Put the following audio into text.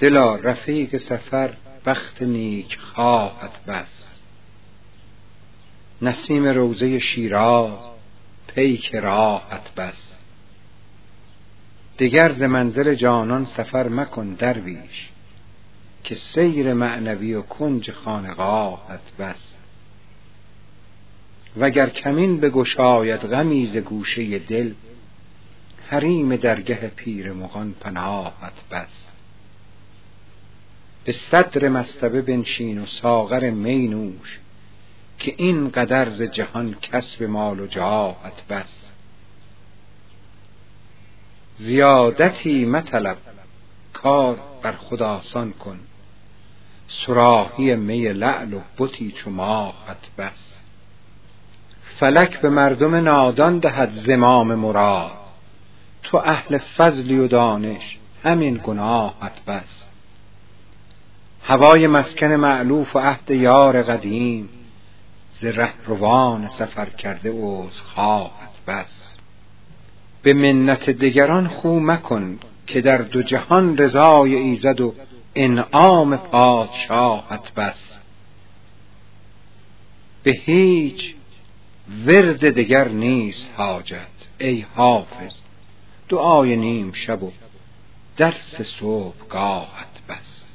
دلا رفیق سفر بخت نیک خواهد بس نسیم روزه شیراز پیک راحت بس دگر ز منزل جانان سفر مکن درویش که سیر معنوی و کنج خانقاهت بس وگر کمین بگشاید غمی ز گوشه دل حریم درگه پیر مغان پناهت بس به صدر مصطبه بنشین و ساغر می نوش که این قدر ز جهان کسب مال و جاهت بس. زیادتی مطلب کار بر خود آسان کن صراحی می لعل و بتی چو ماهت بس. فلک به مردم نادان دهد زمام مراد تو اهل فضلی و دانش همین گناهت بس. هوای مسکن معلوف و عهد یار قدیم. ز رهروان سفر کرده عذرخواهت بس. به منت دگران خو مکن که در دو جهان رضای ایزد و انعام پادشاهت بس. به هیچ ورد دگر نیست حاجت ای حافظ دعای نیم شب و درس صبحگاهت بس.